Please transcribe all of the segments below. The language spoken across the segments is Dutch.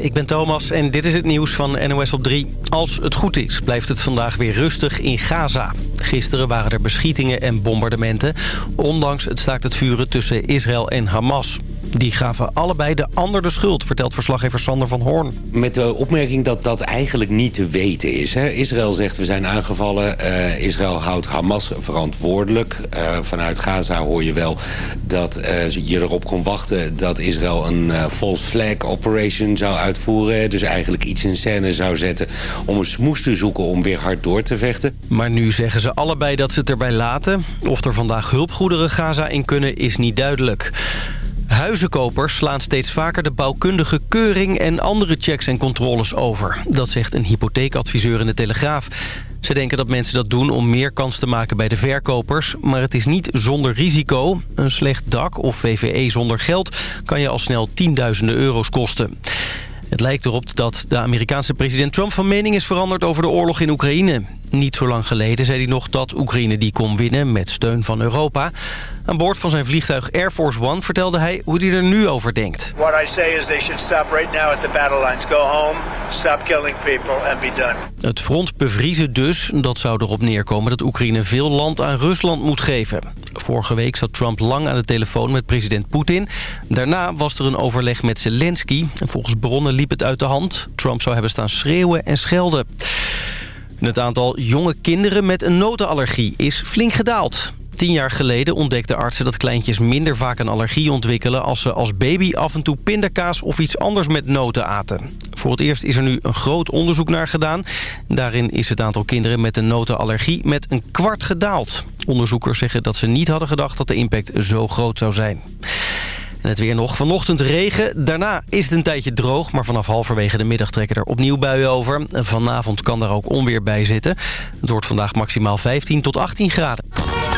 Ik ben Thomas en dit is het nieuws van NOS op 3. Als het goed is, blijft het vandaag weer rustig in Gaza. Gisteren waren er beschietingen en bombardementen... ondanks het staakt het vuren tussen Israël en Hamas. Die gaven allebei de ander de schuld, vertelt verslaggever Sander van Hoorn. Met de opmerking dat dat eigenlijk niet te weten is. Hè. Israël zegt we zijn aangevallen. Uh, Israël houdt Hamas verantwoordelijk. Uh, vanuit Gaza hoor je wel dat uh, je erop kon wachten... dat Israël een false flag operation zou uitvoeren. Dus eigenlijk iets in scène zou zetten om een smoes te zoeken... om weer hard door te vechten. Maar nu zeggen ze allebei dat ze het erbij laten. Of er vandaag hulpgoederen Gaza in kunnen is niet duidelijk. Huizenkopers slaan steeds vaker de bouwkundige keuring en andere checks en controles over. Dat zegt een hypotheekadviseur in de Telegraaf. Ze denken dat mensen dat doen om meer kans te maken bij de verkopers. Maar het is niet zonder risico. Een slecht dak of VVE zonder geld kan je al snel tienduizenden euro's kosten. Het lijkt erop dat de Amerikaanse president Trump van mening is veranderd over de oorlog in Oekraïne. Niet zo lang geleden zei hij nog dat Oekraïne die kon winnen met steun van Europa. Aan boord van zijn vliegtuig Air Force One vertelde hij hoe hij er nu over denkt. What I say is they should stop right now at the battle lines. Go home, stop killing people and be done. Het front bevriezen dus. Dat zou erop neerkomen dat Oekraïne veel land aan Rusland moet geven. Vorige week zat Trump lang aan de telefoon met president Poetin. Daarna was er een overleg met Zelensky. En volgens bronnen liep het uit de hand. Trump zou hebben staan schreeuwen en schelden. Het aantal jonge kinderen met een notenallergie is flink gedaald. Tien jaar geleden ontdekten artsen dat kleintjes minder vaak een allergie ontwikkelen... als ze als baby af en toe pindakaas of iets anders met noten aten. Voor het eerst is er nu een groot onderzoek naar gedaan. Daarin is het aantal kinderen met een notenallergie met een kwart gedaald. Onderzoekers zeggen dat ze niet hadden gedacht dat de impact zo groot zou zijn. En het weer nog. Vanochtend regen. Daarna is het een tijdje droog. Maar vanaf halverwege de middag trekken er opnieuw buien over. vanavond kan daar ook onweer bij zitten. Het wordt vandaag maximaal 15 tot 18 graden.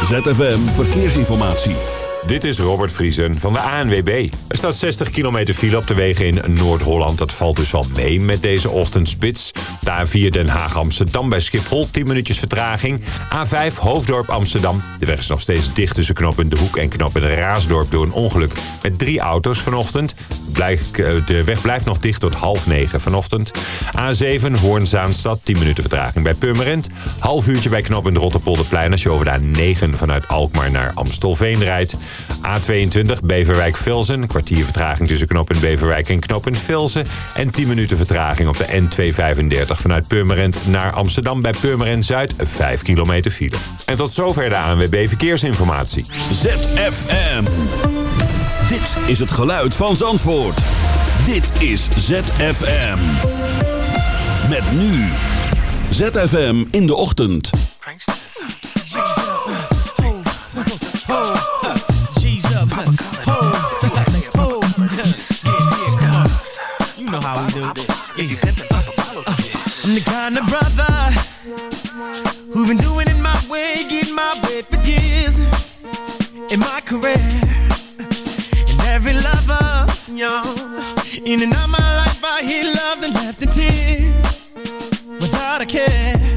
ZFM Verkeersinformatie. Dit is Robert Vriesen van de ANWB. Er staat 60 kilometer file op de wegen in Noord-Holland. Dat valt dus wel mee met deze ochtendspits. De A4 Den Haag-Amsterdam bij Schiphol, 10 minuutjes vertraging. A5 Hoofddorp Amsterdam. De weg is nog steeds dicht tussen knooppunt De Hoek en knooppunt Raasdorp... door een ongeluk met drie auto's vanochtend. Eh, de weg blijft nog dicht tot half negen vanochtend. A7 Hoorn-Zaanstad, 10 minuten vertraging bij Purmerend. Half uurtje bij knooppunt Rotterpolderplein... als je over de A9 vanuit Alkmaar naar Amstelveen rijdt. A22 Beverwijk-Velzen. Een kwartier vertraging tussen knooppunt Beverwijk en knooppunt Velzen. En 10 minuten vertraging op de N235 vanuit Purmerend naar Amsterdam bij Purmerend Zuid. 5 kilometer file. En tot zover de ANWB Verkeersinformatie. ZFM. Dit is het geluid van Zandvoort. Dit is ZFM. Met nu. ZFM in de ochtend. Uh, uh, I'm the kind of brother who've been doing it my way, getting my way for years in my career. And every lover, young, in and out my life, I hear love and left in tears without a care.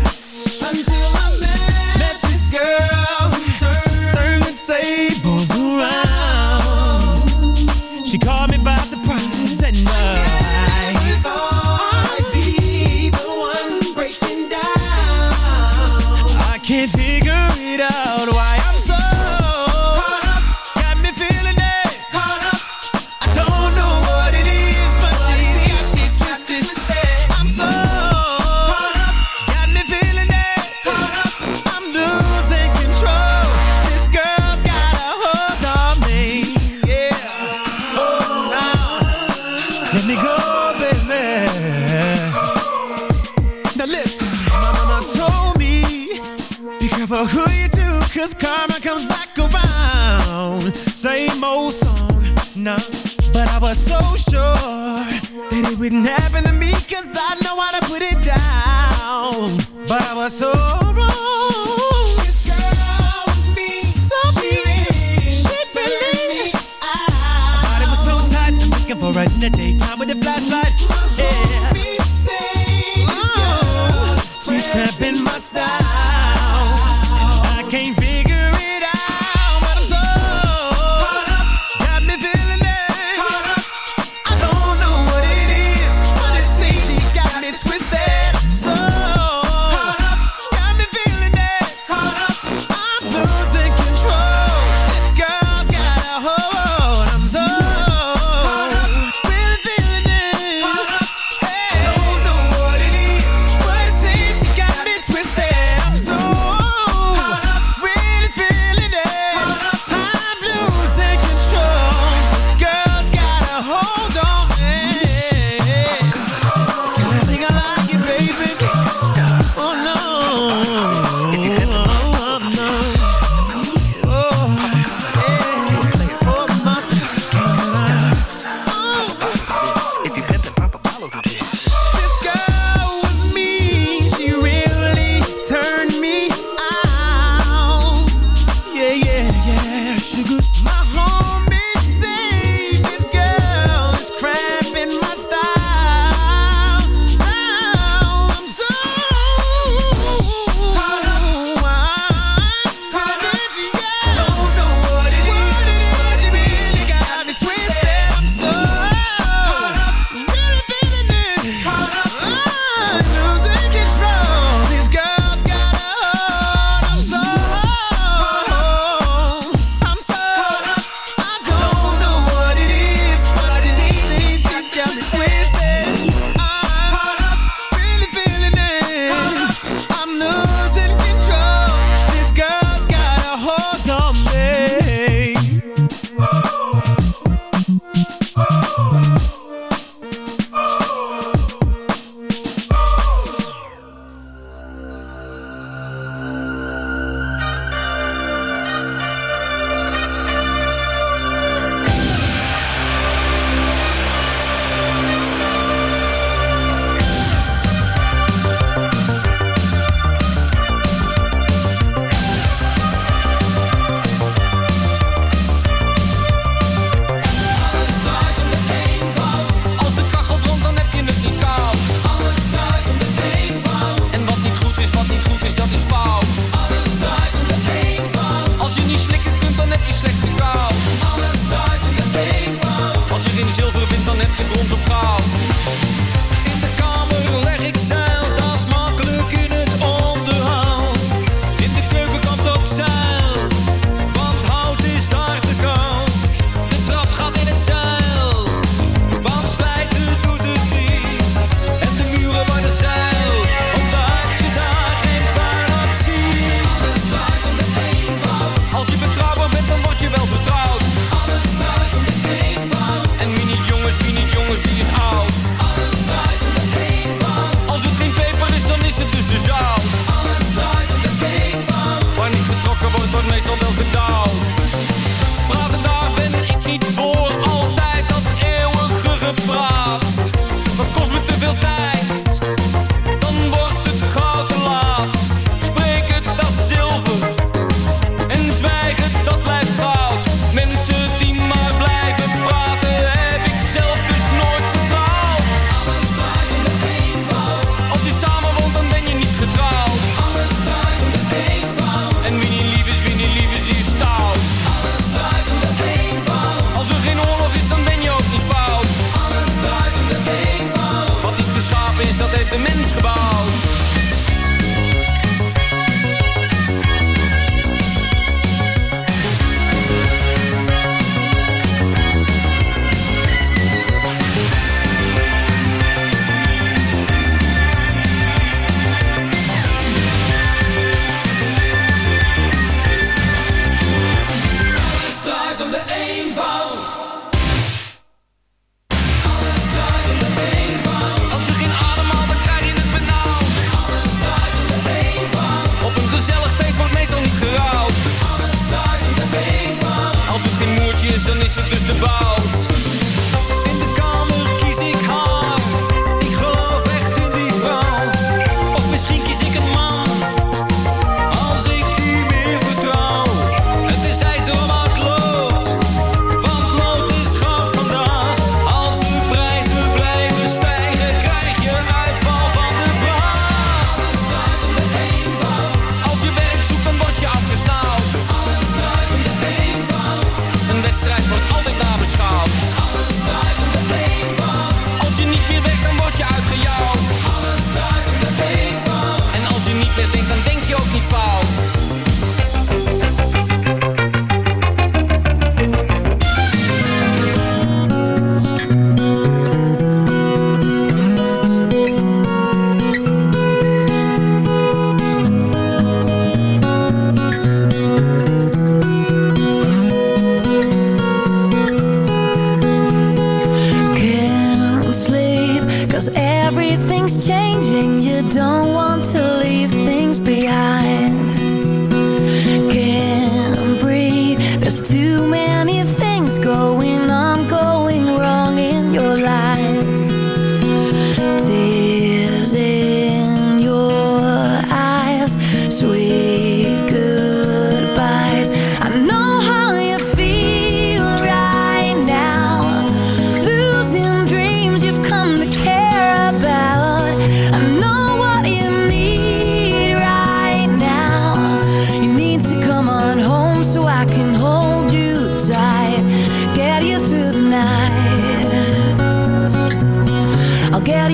partidos, de nicho dos debates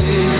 away.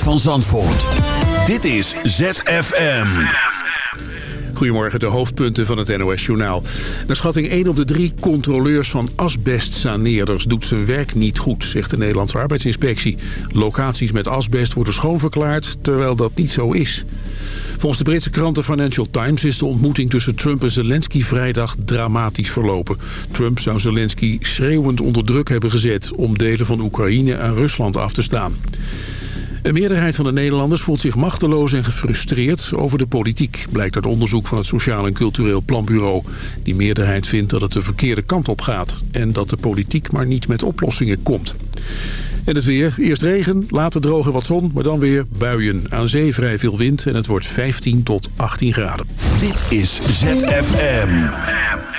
van Zandvoort. Dit is ZFM. Goedemorgen, de hoofdpunten van het NOS-journaal. Naar schatting 1 op de 3 controleurs van asbestsaneerders doet zijn werk niet goed, zegt de Nederlandse Arbeidsinspectie. Locaties met asbest worden schoonverklaard, terwijl dat niet zo is. Volgens de Britse krant Financial Times is de ontmoeting tussen Trump en Zelensky vrijdag dramatisch verlopen. Trump zou Zelensky schreeuwend onder druk hebben gezet om delen van Oekraïne aan Rusland af te staan. Een meerderheid van de Nederlanders voelt zich machteloos en gefrustreerd over de politiek, blijkt uit onderzoek van het Sociaal en Cultureel Planbureau. Die meerderheid vindt dat het de verkeerde kant op gaat en dat de politiek maar niet met oplossingen komt. En het weer. Eerst regen, later droog en wat zon, maar dan weer buien. Aan zee vrij veel wind en het wordt 15 tot 18 graden. Dit is ZFM.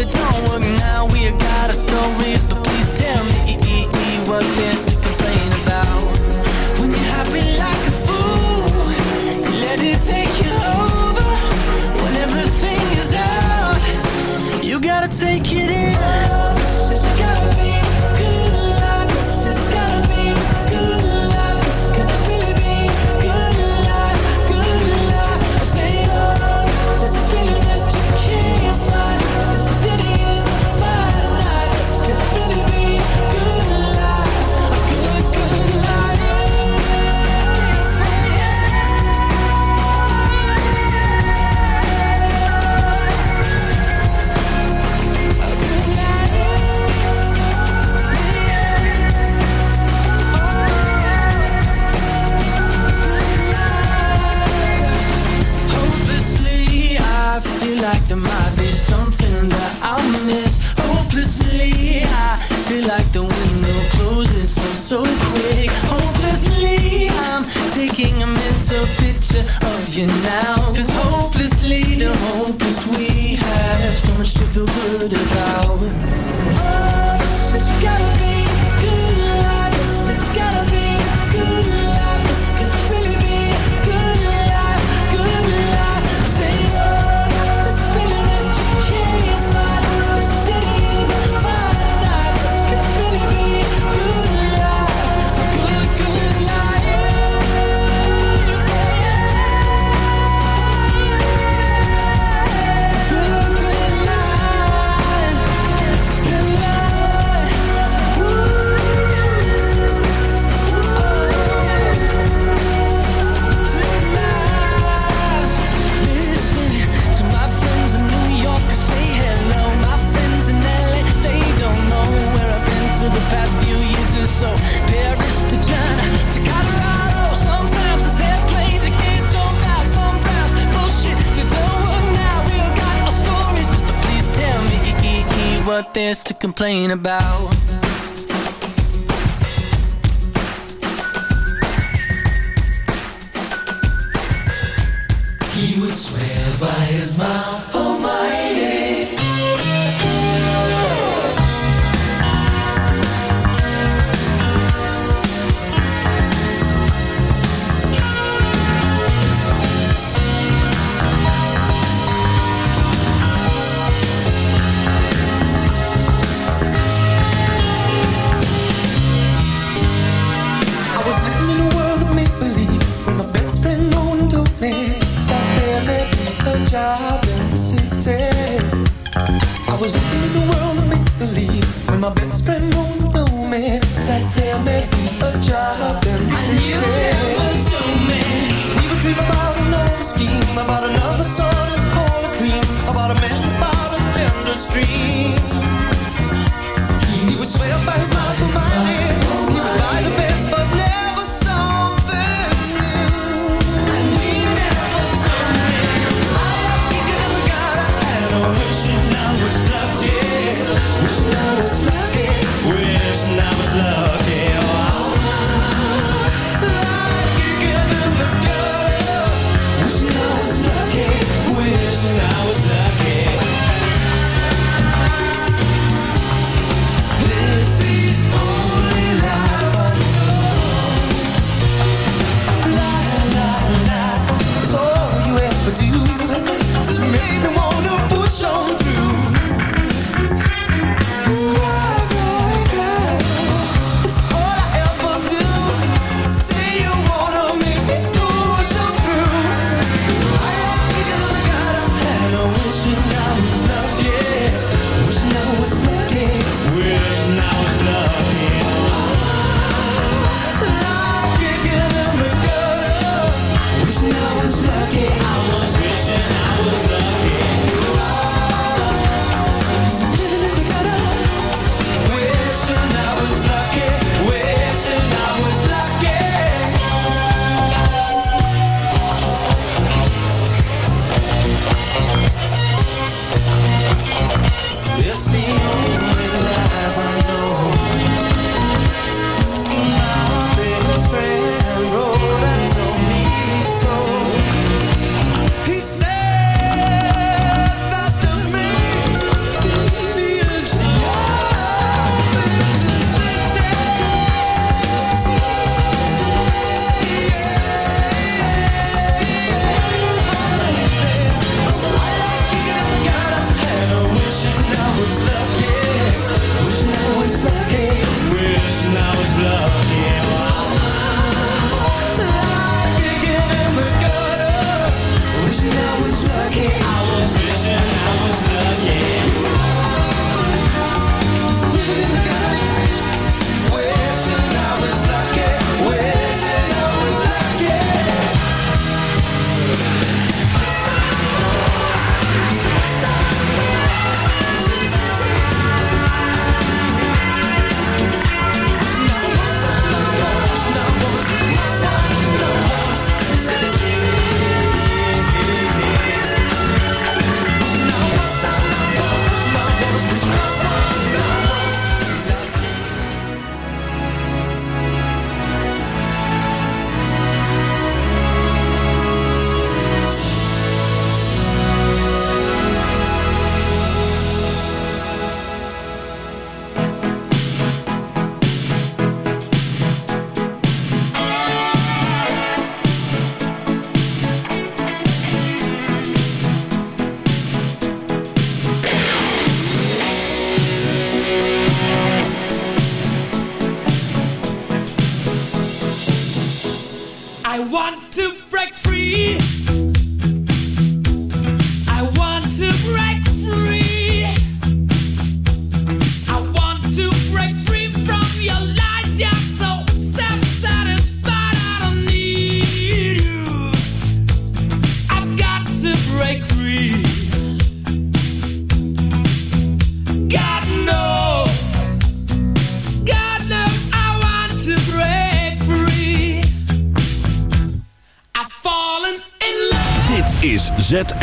the dawn. Complain about.